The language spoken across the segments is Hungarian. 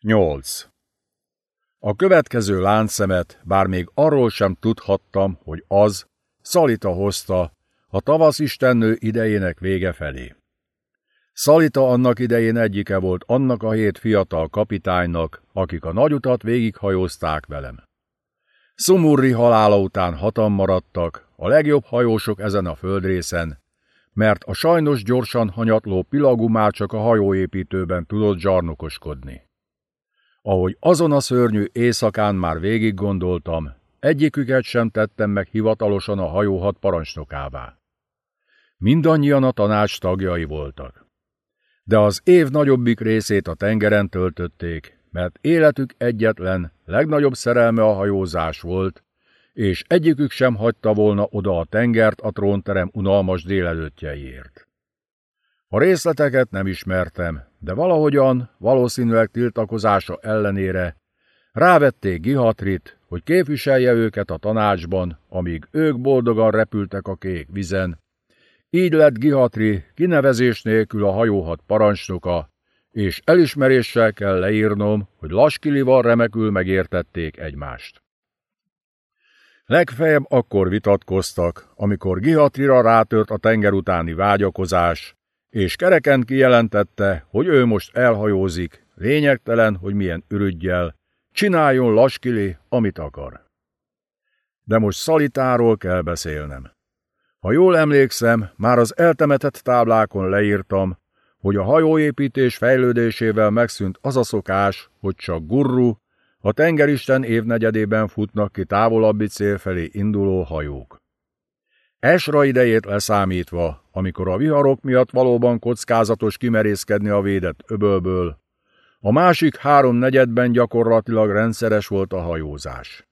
8. A következő láncszemet, bár még arról sem tudhattam, hogy az, Szalita hozta, a tavaszistennő idejének vége felé. Szalita annak idején egyike volt annak a hét fiatal kapitánynak, akik a nagyutat végighajózták velem. Szumurri halála után hatan maradtak, a legjobb hajósok ezen a földrészen, mert a sajnos gyorsan hanyatló Pilagú már csak a hajóépítőben tudott zsarnokoskodni. Ahogy azon a szörnyű éjszakán már végig gondoltam, egyiküket sem tettem meg hivatalosan a hajóhat parancsnokává. Mindannyian a tanács tagjai voltak. De az év nagyobbik részét a tengeren töltötték, mert életük egyetlen, legnagyobb szerelme a hajózás volt, és egyikük sem hagyta volna oda a tengert a trónterem unalmas délelőttjeiért. A részleteket nem ismertem, de valahogyan, valószínűleg tiltakozása ellenére rávették Gihatrit, hogy képviselje őket a tanácsban, amíg ők boldogan repültek a kék vizen. Így lett Gihatri kinevezés nélkül a hajóhat parancsnoka, és elismeréssel kell leírnom, hogy Laskilival remekül megértették egymást. Legfeljebb akkor vitatkoztak, amikor Gihatrira rátört a tenger utáni vágyakozás, és kereken kijelentette, hogy ő most elhajózik, lényegtelen, hogy milyen ürügyjel, csináljon Laskili, amit akar. De most Szalitáról kell beszélnem. Ha jól emlékszem, már az eltemetett táblákon leírtam, hogy a hajóépítés fejlődésével megszűnt az a szokás, hogy csak gurru, a tengeristen évnegyedében futnak ki távolabbi cél felé induló hajók. Esra idejét leszámítva, amikor a viharok miatt valóban kockázatos kimerészkedni a védett öbölből, a másik három negyedben gyakorlatilag rendszeres volt a hajózás.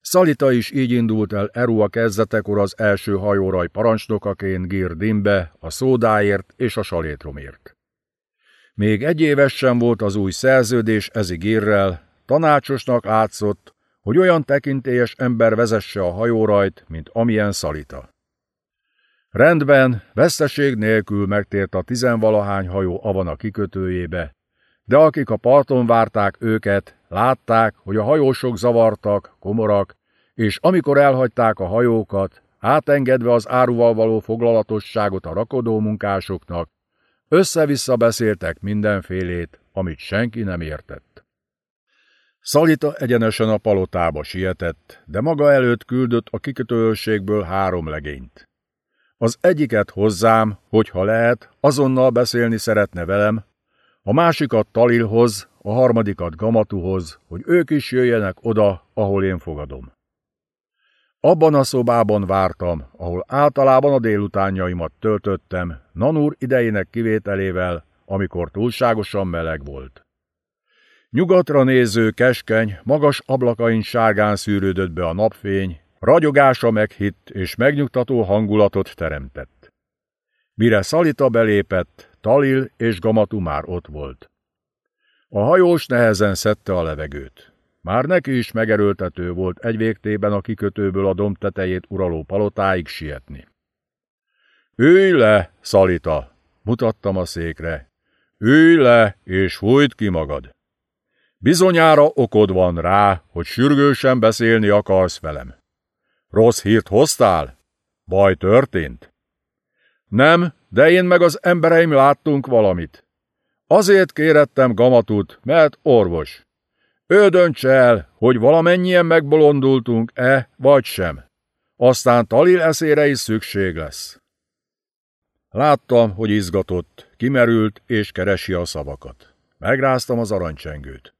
Szalita is így indult el Erua kezdetekor az első hajóraj parancsnokaként Girdimbe, a szódáért és a salétromért. Még egy éves sem volt az új szerződés ezigérrel, tanácsosnak látszott, hogy olyan tekintélyes ember vezesse a hajórajt, mint amilyen Szalita. Rendben, veszteség nélkül megtért a tizenvalahány hajó Avana kikötőjébe, de akik a parton várták őket, látták, hogy a hajósok zavartak, komorak, és amikor elhagyták a hajókat, átengedve az áruval való foglalatosságot a rakodó munkásoknak, össze-vissza beszéltek mindenfélét, amit senki nem értett. Szalita egyenesen a palotába sietett, de maga előtt küldött a kikötőőrségből három legényt. Az egyiket hozzám, hogyha lehet, azonnal beszélni szeretne velem, a másikat Talilhoz, a harmadikat Gamatuhoz, hogy ők is jöjjenek oda, ahol én fogadom. Abban a szobában vártam, ahol általában a délutánjaimat töltöttem, Nanúr idejének kivételével, amikor túlságosan meleg volt. Nyugatra néző keskeny, magas ablakain sárgán szűrődött be a napfény, ragyogása meghitt és megnyugtató hangulatot teremtett. Mire Szalita belépett, Talil és Gamatu már ott volt. A hajós nehezen szedte a levegőt. Már neki is megerőltető volt egy végtében a kikötőből a domb tetejét uraló palotáig sietni. Ülj le, Szalita! mutattam a székre. Ülj le, és fújt ki magad! Bizonyára okod van rá, hogy sürgősen beszélni akarsz velem. Rossz hírt hoztál? Baj történt? Nem, de én meg az embereim láttunk valamit. Azért kérettem Gamatut, mert orvos. Ő döntse el, hogy valamennyien megbolondultunk-e, vagy sem. Aztán Talil eszére is szükség lesz. Láttam, hogy izgatott, kimerült és keresi a szavakat. Megráztam az aranycsengőt.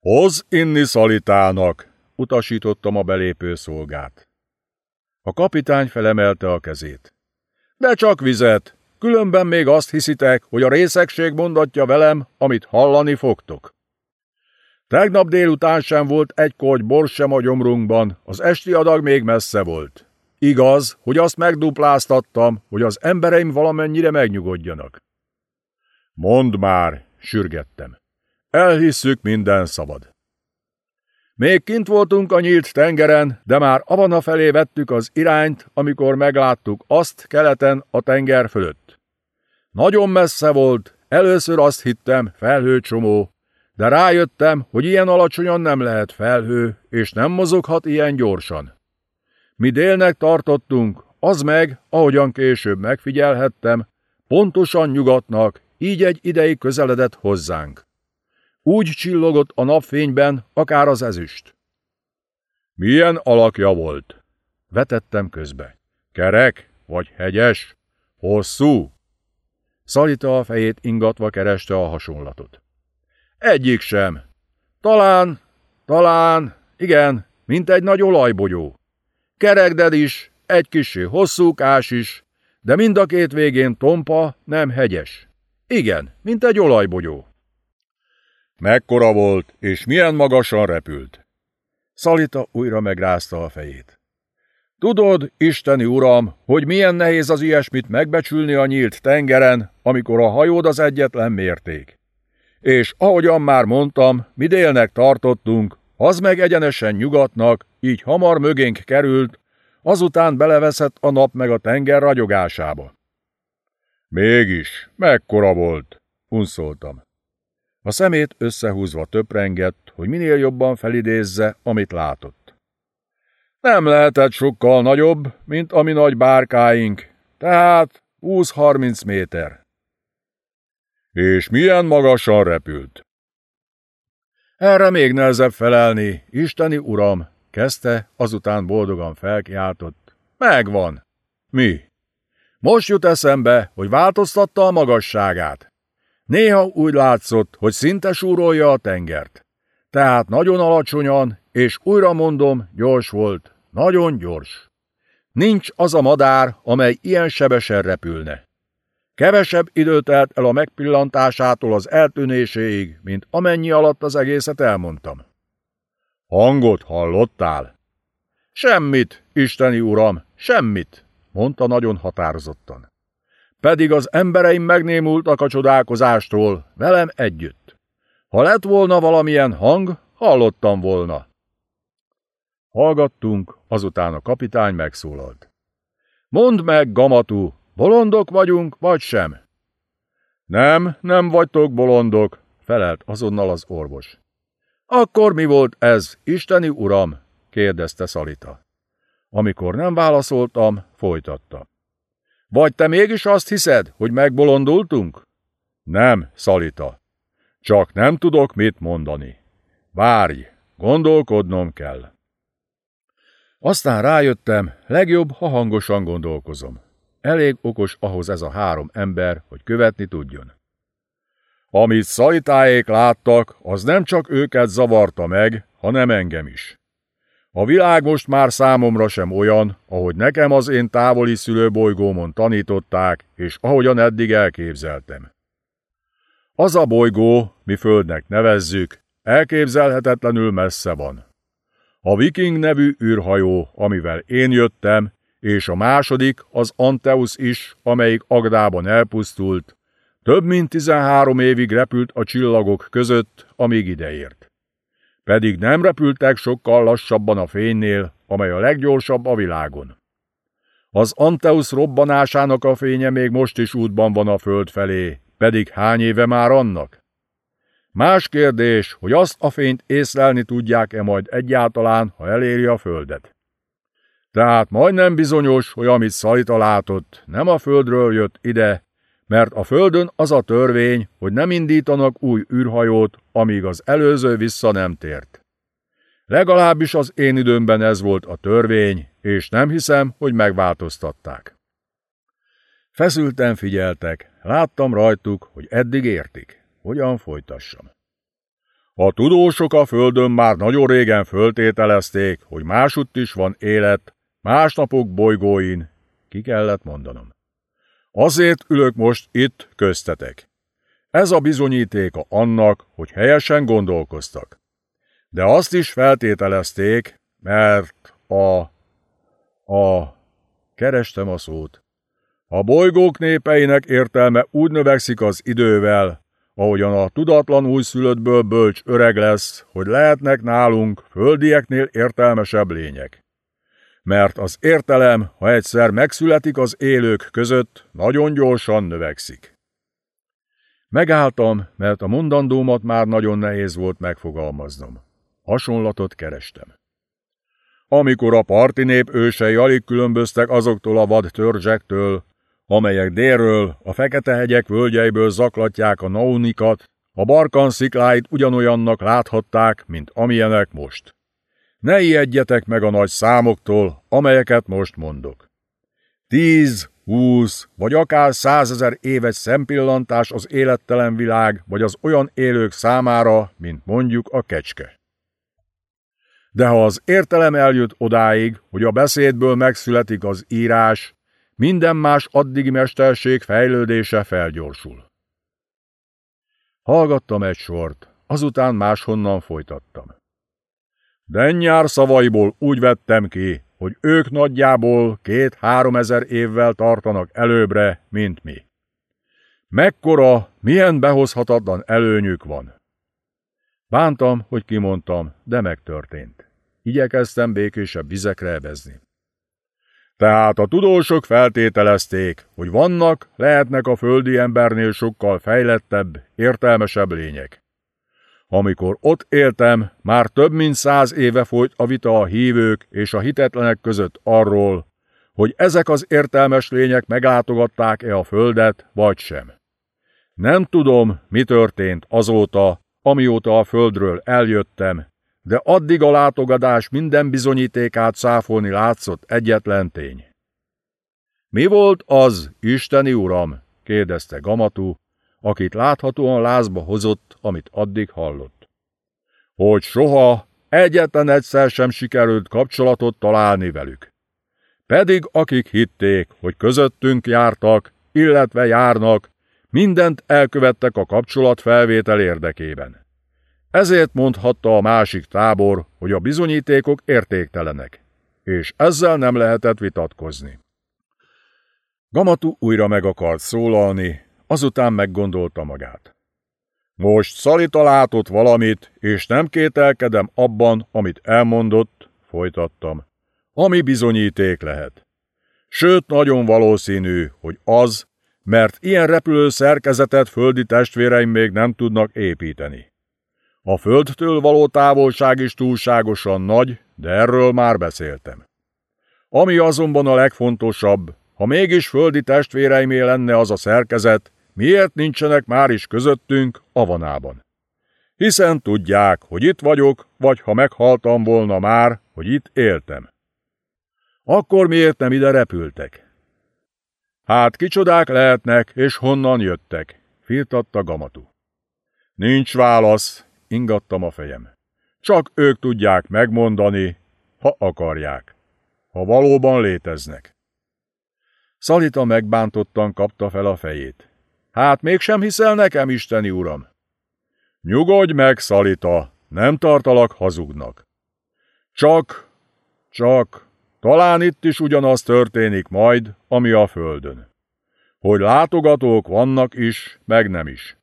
Hoz inni szalitának, utasítottam a belépő szolgát. A kapitány felemelte a kezét. De csak vizet, különben még azt hiszitek, hogy a részegség mondatja velem, amit hallani fogtok. Tegnap délután sem volt egy korty bors sem a gyomrunkban, az esti adag még messze volt. Igaz, hogy azt megdupláztattam, hogy az embereim valamennyire megnyugodjanak. Mondd már, sürgettem. Elhisszük, minden szabad. Még kint voltunk a nyílt tengeren, de már Avana felé vettük az irányt, amikor megláttuk azt keleten a tenger fölött. Nagyon messze volt, először azt hittem, felhőcsomó, De rájöttem, hogy ilyen alacsonyan nem lehet felhő, és nem mozoghat ilyen gyorsan. Mi délnek tartottunk, az meg, ahogyan később megfigyelhettem, pontosan nyugatnak, így egy ideig közeledett hozzánk. Úgy csillogott a napfényben, akár az ezüst. Milyen alakja volt? Vetettem közbe. Kerek? Vagy hegyes? Hosszú? Szalita a fejét ingatva kereste a hasonlatot. Egyik sem. Talán, talán, igen, mint egy nagy olajbogyó. Kerekded is, egy kicsi hosszúkás is, de mind a két végén tompa, nem hegyes. Igen, mint egy olajbogyó. Mekkora volt, és milyen magasan repült? Szalita újra megrázta a fejét. Tudod, isteni uram, hogy milyen nehéz az ilyesmit megbecsülni a nyílt tengeren, amikor a hajód az egyetlen mérték. És ahogyan már mondtam, mi délnek tartottunk, az meg egyenesen nyugatnak, így hamar mögénk került, azután beleveszett a nap meg a tenger ragyogásába. Mégis, mekkora volt, unszoltam. A szemét összehúzva töprengett, hogy minél jobban felidézze, amit látott. Nem lehetett sokkal nagyobb, mint a mi nagy bárkáink, tehát 20-30 méter. És milyen magasan repült? Erre még nehezebb felelni, isteni uram, kezdte, azután boldogan felkiáltott. Megvan. Mi? Most jut eszembe, hogy változtatta a magasságát. Néha úgy látszott, hogy szinte súrolja a tengert. Tehát nagyon alacsonyan, és újra mondom, gyors volt, nagyon gyors. Nincs az a madár, amely ilyen sebesen repülne. Kevesebb időt telt el a megpillantásától az eltűnéséig, mint amennyi alatt az egészet elmondtam. Hangot hallottál? Semmit, isteni uram, semmit, mondta nagyon határozottan pedig az embereim megnémultak a csodálkozástól, velem együtt. Ha lett volna valamilyen hang, hallottam volna. Hallgattunk, azután a kapitány megszólalt. Mondd meg, Gamatú, bolondok vagyunk, vagy sem? Nem, nem vagytok bolondok, felelt azonnal az orvos. Akkor mi volt ez, isteni uram? kérdezte Szalita. Amikor nem válaszoltam, folytatta. Vagy te mégis azt hiszed, hogy megbolondultunk? Nem, Szalita. Csak nem tudok mit mondani. Várj, gondolkodnom kell. Aztán rájöttem, legjobb, ha hangosan gondolkozom. Elég okos ahhoz ez a három ember, hogy követni tudjon. Amit szalitáék láttak, az nem csak őket zavarta meg, hanem engem is. A világ most már számomra sem olyan, ahogy nekem az én távoli szülőbolygómon tanították, és ahogyan eddig elképzeltem. Az a bolygó, mi földnek nevezzük, elképzelhetetlenül messze van. A Viking nevű űrhajó, amivel én jöttem, és a második, az Anteus is, amelyik Agdában elpusztult, több mint 13 évig repült a csillagok között, amíg ideért pedig nem repültek sokkal lassabban a fénynél, amely a leggyorsabb a világon. Az Anteus robbanásának a fénye még most is útban van a föld felé, pedig hány éve már annak? Más kérdés, hogy azt a fényt észlelni tudják-e majd egyáltalán, ha eléri a földet. Tehát majdnem bizonyos, hogy amit Szalita látott, nem a földről jött ide, mert a Földön az a törvény, hogy nem indítanak új űrhajót, amíg az előző vissza nem tért. Legalábbis az én időmben ez volt a törvény, és nem hiszem, hogy megváltoztatták. Feszülten figyeltek, láttam rajtuk, hogy eddig értik. Hogyan folytassam? A tudósok a Földön már nagyon régen föltételezték, hogy másutt is van élet, másnapok bolygóin, ki kellett mondanom. Azért ülök most itt köztetek. Ez a bizonyítéka annak, hogy helyesen gondolkoztak. De azt is feltételezték, mert a... a... kerestem a szót. A bolygók népeinek értelme úgy növekszik az idővel, ahogyan a tudatlan újszülöttből bölcs öreg lesz, hogy lehetnek nálunk földieknél értelmesebb lények mert az értelem, ha egyszer megszületik az élők között, nagyon gyorsan növekszik. Megálltam, mert a mondandómat már nagyon nehéz volt megfogalmaznom. Hasonlatot kerestem. Amikor a parti nép ősei alig különböztek azoktól a vad törzsektől, amelyek délről, a Fekete-hegyek völgyeiből zaklatják a naunikat, a barkan szikláit ugyanolyannak láthatták, mint amilyenek most. Ne ijedjetek meg a nagy számoktól, amelyeket most mondok. Tíz, húsz, vagy akár százezer éves szempillantás az élettelen világ, vagy az olyan élők számára, mint mondjuk a kecske. De ha az értelem eljut odáig, hogy a beszédből megszületik az írás, minden más addigi mesterség fejlődése felgyorsul. Hallgattam egy sort, azután máshonnan folytattam. Dennyár szavaiból úgy vettem ki, hogy ők nagyjából két-három ezer évvel tartanak előbbre, mint mi. Mekkora, milyen behozhatatlan előnyük van. Bántam, hogy kimondtam, de megtörtént. Igyekeztem békésebb vizekre ebezni. Tehát a tudósok feltételezték, hogy vannak, lehetnek a földi embernél sokkal fejlettebb, értelmesebb lények. Amikor ott éltem, már több mint száz éve folyt a vita a hívők és a hitetlenek között arról, hogy ezek az értelmes lények meglátogatták-e a földet, vagy sem. Nem tudom, mi történt azóta, amióta a földről eljöttem, de addig a látogatás minden bizonyítékát száfolni látszott egyetlen tény. Mi volt az, Isteni Uram? kérdezte Gamatú, akit láthatóan lázba hozott, amit addig hallott. Hogy soha, egyetlen egyszer sem sikerült kapcsolatot találni velük. Pedig akik hitték, hogy közöttünk jártak, illetve járnak, mindent elkövettek a kapcsolat felvétel érdekében. Ezért mondhatta a másik tábor, hogy a bizonyítékok értéktelenek, és ezzel nem lehetett vitatkozni. Gamatu újra meg akart szólalni, azután meggondolta magát. Most Szalita látott valamit, és nem kételkedem abban, amit elmondott, folytattam, ami bizonyíték lehet. Sőt, nagyon valószínű, hogy az, mert ilyen repülő szerkezetet földi testvéreim még nem tudnak építeni. A földtől való távolság is túlságosan nagy, de erről már beszéltem. Ami azonban a legfontosabb, ha mégis földi testvéreimé lenne az a szerkezet, miért nincsenek már is közöttünk Avanában? Hiszen tudják, hogy itt vagyok, vagy ha meghaltam volna már, hogy itt éltem. Akkor miért nem ide repültek? Hát kicsodák lehetnek, és honnan jöttek? Firtatta Gamatú. Nincs válasz, ingattam a fejem. Csak ők tudják megmondani, ha akarják, ha valóban léteznek. Szalita megbántottan kapta fel a fejét. Hát mégsem hiszel nekem, isteni uram? Nyugodj meg, Szalita, nem tartalak hazugnak. Csak, csak, talán itt is ugyanaz történik majd, ami a földön. Hogy látogatók vannak is, meg nem is.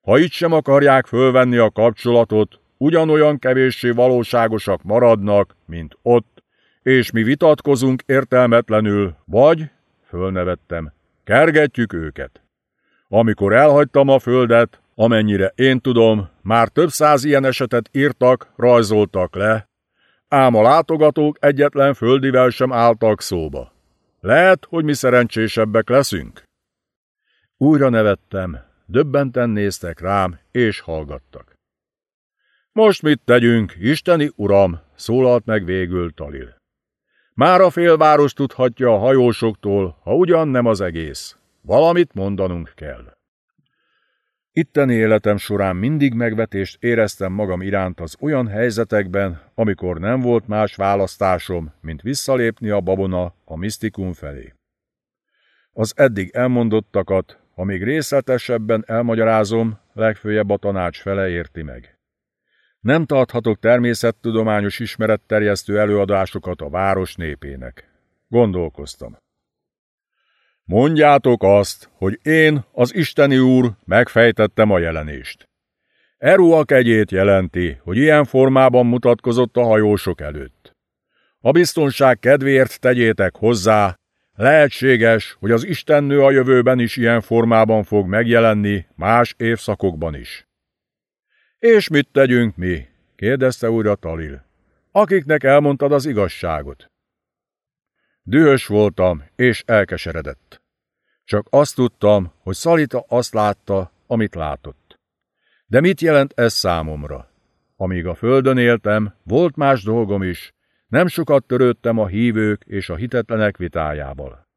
Ha itt sem akarják fölvenni a kapcsolatot, ugyanolyan kevéssé valóságosak maradnak, mint ott, és mi vitatkozunk értelmetlenül, vagy, fölnevettem, kergetjük őket. Amikor elhagytam a földet, amennyire én tudom, már több száz ilyen esetet írtak, rajzoltak le, ám a látogatók egyetlen földivel sem álltak szóba. Lehet, hogy mi szerencsésebbek leszünk? Újra nevettem, döbbenten néztek rám, és hallgattak. Most mit tegyünk, isteni uram, szólalt meg végül Talil. Már a félváros tudhatja a hajósoktól, ha ugyan nem az egész. Valamit mondanunk kell. Itteni életem során mindig megvetést éreztem magam iránt az olyan helyzetekben, amikor nem volt más választásom, mint visszalépni a babona a misztikum felé. Az eddig elmondottakat, ha részletesebben elmagyarázom, legfőjebb a tanács fele érti meg. Nem tarthatok természettudományos ismeretterjesztő előadásokat a város népének. Gondolkoztam. Mondjátok azt, hogy én, az Isteni Úr, megfejtettem a jelenést. Eruak egyét jelenti, hogy ilyen formában mutatkozott a hajósok előtt. A biztonság kedvéért tegyétek hozzá, Lehetséges, hogy az Istennő a jövőben is ilyen formában fog megjelenni, más évszakokban is. És mit tegyünk mi? kérdezte újra Talil. Akiknek elmondtad az igazságot. Dühös voltam, és elkeseredett. Csak azt tudtam, hogy Szalita azt látta, amit látott. De mit jelent ez számomra? Amíg a földön éltem, volt más dolgom is, nem sokat törődtem a hívők és a hitetlenek vitájával.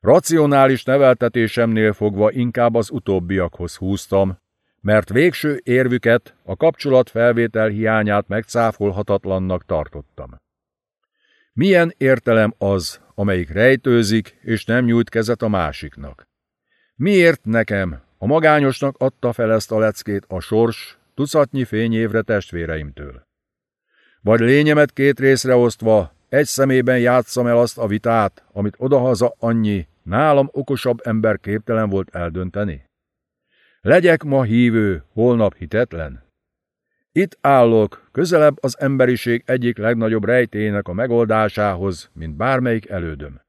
Racionális neveltetésemnél fogva inkább az utóbbiakhoz húztam, mert végső érvüket, a kapcsolatfelvétel hiányát megcáfolhatatlannak tartottam. Milyen értelem az, amelyik rejtőzik, és nem nyújt kezet a másiknak? Miért nekem, a magányosnak adta fel ezt a leckét a sors tucatnyi fényévre testvéreimtől? Vagy lényemet két részre osztva, egy szemében játszam el azt a vitát, amit odahaza annyi, nálam okosabb ember képtelen volt eldönteni? Legyek ma hívő, holnap hitetlen? Itt állok, közelebb az emberiség egyik legnagyobb rejtének a megoldásához, mint bármelyik elődöm.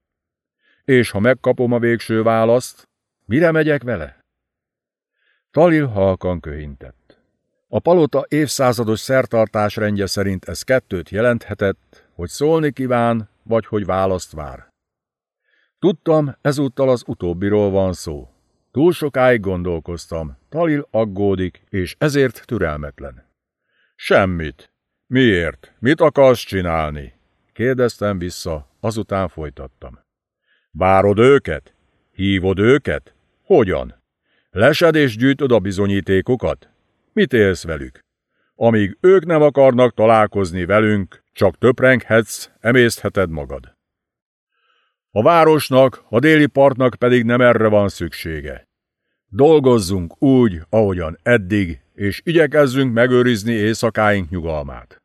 És ha megkapom a végső választ, mire megyek vele? Talil halkan köhintett. A palota évszázados szertartás rendje szerint ez kettőt jelenthetett, hogy szólni kíván, vagy hogy választ vár. Tudtam, ezúttal az utóbbiról van szó. Túl sokáig gondolkoztam, Talil aggódik, és ezért türelmetlen. Semmit. Miért? Mit akarsz csinálni? Kérdeztem vissza, azután folytattam. Várod őket? Hívod őket? Hogyan? Lesed és gyűjtöd a bizonyítékokat? Mit élsz velük? Amíg ők nem akarnak találkozni velünk, csak töprenghetsz, emésztheted magad. A városnak, a déli partnak pedig nem erre van szüksége. Dolgozzunk úgy, ahogyan eddig, és igyekezzünk megőrizni éjszakáink nyugalmát.